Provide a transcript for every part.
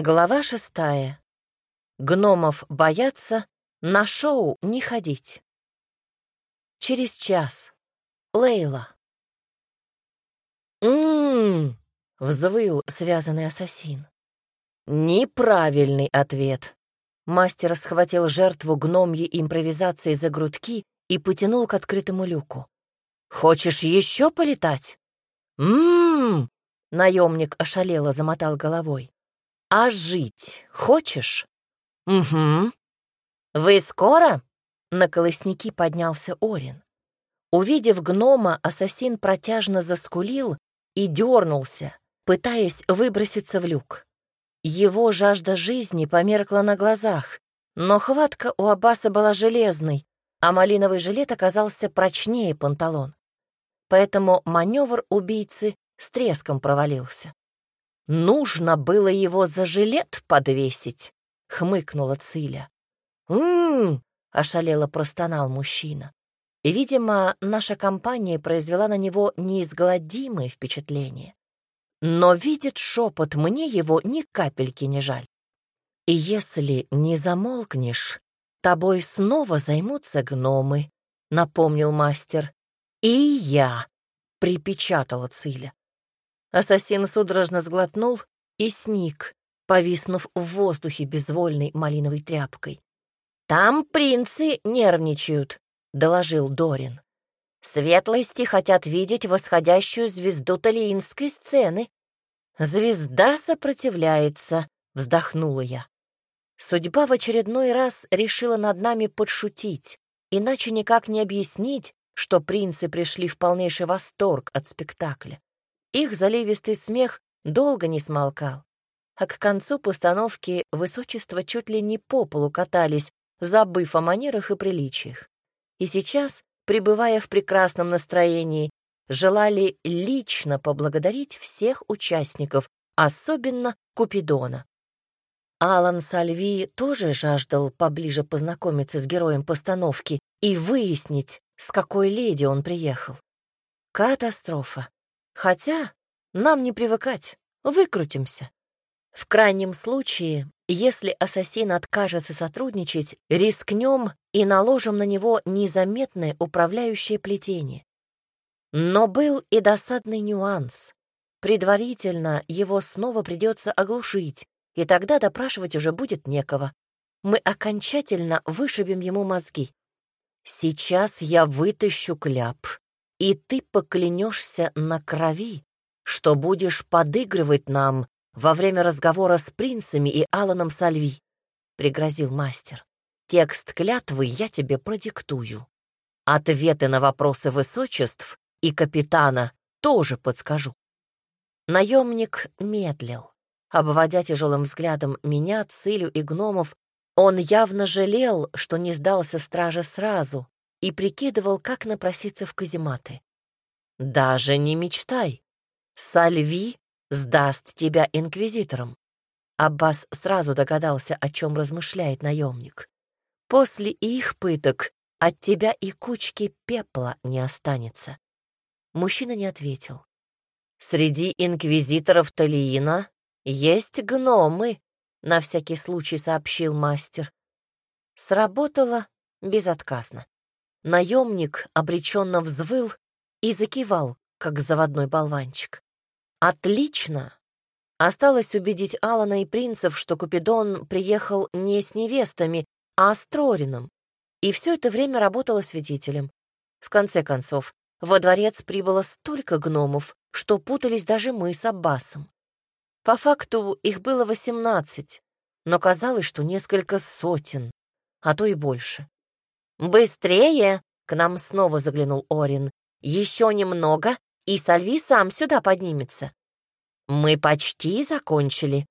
Глава шестая. Гномов боятся, на шоу не ходить. Через час. Лейла. «М-м-м!» взвыл связанный ассасин. Неправильный ответ. Мастер схватил жертву гномьей импровизации за грудки и потянул к открытому люку. «Хочешь еще полетать?» «М-м-м!» наемник ошалело замотал головой. «А жить хочешь?» «Угу». «Вы скоро?» На колосники поднялся Орин. Увидев гнома, ассасин протяжно заскулил и дернулся, пытаясь выброситься в люк. Его жажда жизни померкла на глазах, но хватка у Аббаса была железной, а малиновый жилет оказался прочнее панталон. Поэтому маневр убийцы с треском провалился. «Нужно было его за жилет подвесить», — хмыкнула Циля. «М-м-м», ошалело простонал мужчина. Видимо, наша компания произвела на него неизгладимое впечатление. Но видит шепот, мне его ни капельки не жаль. И если не замолкнешь, тобой снова займутся гномы, — напомнил мастер. И я, — припечатала Циля. Ассасин судорожно сглотнул и сник, повиснув в воздухе безвольной малиновой тряпкой. «Там принцы нервничают», — доложил Дорин. «Светлости хотят видеть восходящую звезду талиинской сцены». «Звезда сопротивляется», — вздохнула я. Судьба в очередной раз решила над нами подшутить, иначе никак не объяснить, что принцы пришли в полнейший восторг от спектакля. Их заливистый смех долго не смолкал, а к концу постановки высочество чуть ли не по полу катались, забыв о манерах и приличиях. И сейчас, пребывая в прекрасном настроении, желали лично поблагодарить всех участников, особенно Купидона. Алан Сальви тоже жаждал поближе познакомиться с героем постановки и выяснить, с какой леди он приехал. Катастрофа. Хотя нам не привыкать, выкрутимся. В крайнем случае, если ассасин откажется сотрудничать, рискнем и наложим на него незаметное управляющее плетение. Но был и досадный нюанс. Предварительно его снова придется оглушить, и тогда допрашивать уже будет некого. Мы окончательно вышибем ему мозги. Сейчас я вытащу кляп, и ты поклянешься на крови, что будешь подыгрывать нам во время разговора с принцами и Аланом Сальви», — пригрозил мастер. «Текст клятвы я тебе продиктую. Ответы на вопросы высочеств и капитана тоже подскажу». Наемник медлил. Обводя тяжелым взглядом меня, Цилю и гномов, он явно жалел, что не сдался страже сразу, и прикидывал, как напроситься в казематы. «Даже не мечтай. Сальви сдаст тебя инквизиторам». Аббас сразу догадался, о чем размышляет наемник. «После их пыток от тебя и кучки пепла не останется». Мужчина не ответил. «Среди инквизиторов Талиина есть гномы», — на всякий случай сообщил мастер. Сработало безотказно. Наемник обреченно взвыл и закивал, как заводной болванчик. «Отлично!» Осталось убедить Алана и принцев, что Купидон приехал не с невестами, а с Трорином. И все это время работала свидетелем. В конце концов, во дворец прибыло столько гномов, что путались даже мы с Аббасом. По факту их было восемнадцать, но казалось, что несколько сотен, а то и больше. «Быстрее!» — к нам снова заглянул Орин. «Еще немного, и Сальви сам сюда поднимется». «Мы почти закончили».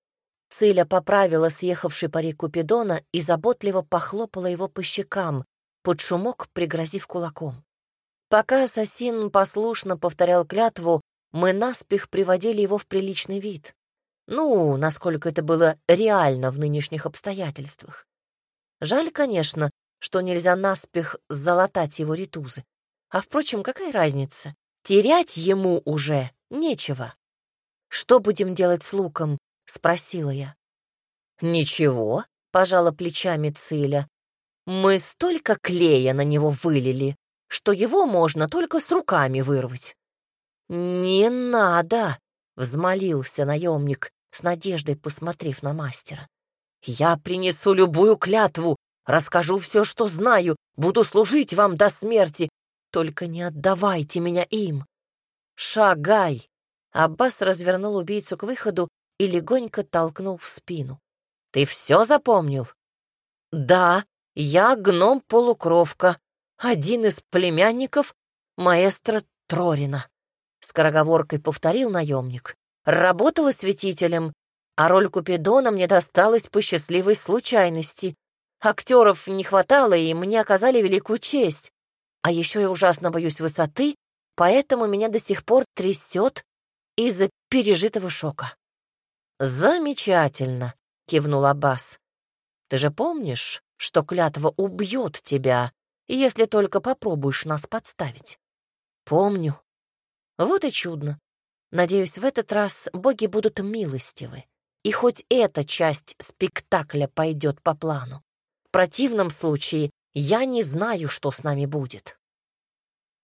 Циля поправила съехавший парик Купидона и заботливо похлопала его по щекам, под шумок пригрозив кулаком. Пока ассасин послушно повторял клятву, мы наспех приводили его в приличный вид. Ну, насколько это было реально в нынешних обстоятельствах. Жаль, конечно, что нельзя наспех залатать его ритузы. А, впрочем, какая разница? Терять ему уже нечего. «Что будем делать с луком?» — спросила я. Ничего, пожала плечами Циля. Мы столько клея на него вылили, что его можно только с руками вырвать. Не надо, взмолился наемник, с надеждой посмотрев на мастера. Я принесу любую клятву, расскажу все, что знаю, буду служить вам до смерти, только не отдавайте меня им. Шагай! Аббас развернул убийцу к выходу и легонько толкнул в спину. Ты все запомнил? Да, я гном-полукровка, один из племянников маэстро Трорина. Скороговоркой повторил наемник. Работала святителем, а роль Купидона мне досталась по счастливой случайности. Актеров не хватало, и мне оказали великую честь. А еще я ужасно боюсь высоты, поэтому меня до сих пор трясет из-за пережитого шока. «Замечательно», — кивнул Аббас. «Ты же помнишь, что клятва убьет тебя, если только попробуешь нас подставить?» «Помню». «Вот и чудно. Надеюсь, в этот раз боги будут милостивы, и хоть эта часть спектакля пойдет по плану. Противном случае я не знаю, что с нами будет».